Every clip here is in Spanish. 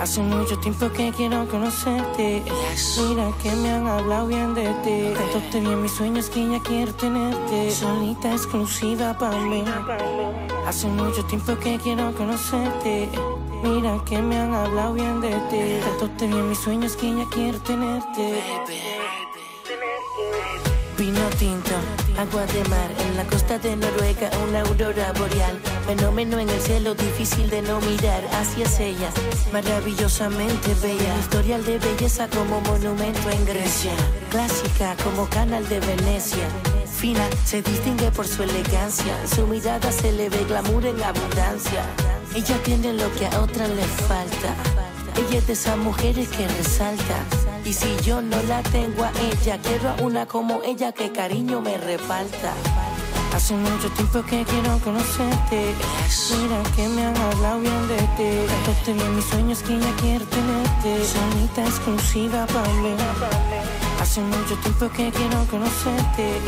Hace mucho tiempo que quiero conocerte. Mira que me han hablado bien de ti. Tanto bien mis sueños que ya quiero tenerte. Solita exclusiva para mí. Hace mucho tiempo que quiero conocerte. Mira que me han hablado bien de ti. Tanto bien mis sueños que ya quiero tenerte. Vino tinto, agua de mar, en la costa de Noruega una aurora boreal. Fenómeno en el cielo difícil de no mirar hacia ella, maravillosamente bella. Historial de belleza como monumento en Grecia, clásica como canal de Venecia. Fina, se distingue por su elegancia, su mirada se le ve glamour en abundancia. Ella tiene lo que a otra le falta. Ella es de esas mujeres que resalta. Y si yo no la tengo a ella, quiero a una como ella que cariño me reparta. Hace mucho tiempo que quiero conocerte. Mira que me han hablado bien de ti. Tanto bien mis sueños que ya quiero tenerte. Sonita exclusiva para mí. Hace mucho tiempo que quiero conocerte.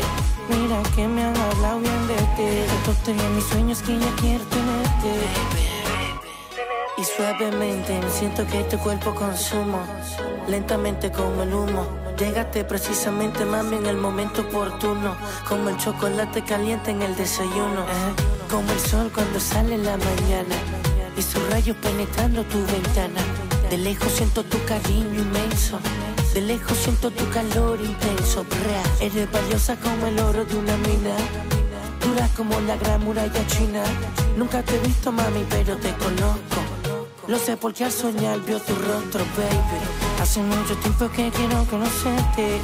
Mira que me han hablado bien de ti. Tanto bien mis sueños que ya quiero tenerte. Y suavemente siento que tu cuerpo consumo, lentamente como el humo. Llegaste precisamente, mami, en el momento oportuno. Como el chocolate caliente en el desayuno. Eh, como el sol cuando sale en la mañana. Y sus rayos penetrando tu ventana. De lejos siento tu cariño inmenso. De lejos siento tu calor intenso. Eres valiosa como el oro de una mina. Dura como la gran muralla china. Nunca te he visto, mami, pero te conozco. Lo sé porque al soñar vio tu rostro, baby. Hace mucho tiempo que quiero conocerte.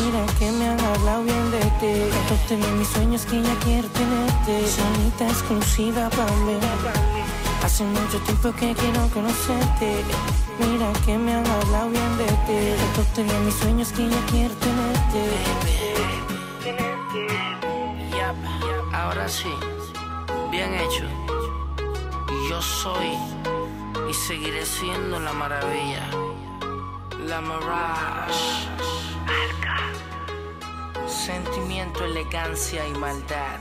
Mira que me han hablado bien de ti. Esto bien mis sueños que ya quiero tenerte. Sonita exclusiva para mí. Hace mucho tiempo que quiero conocerte. Mira que me han hablado bien de ti. Esto bien mis sueños que ya quiero tenerte. Yep, ahora sí, bien hecho. Yo soy y seguiré siendo la maravilla. La Mirage. Sentimiento, elegancia y maldad.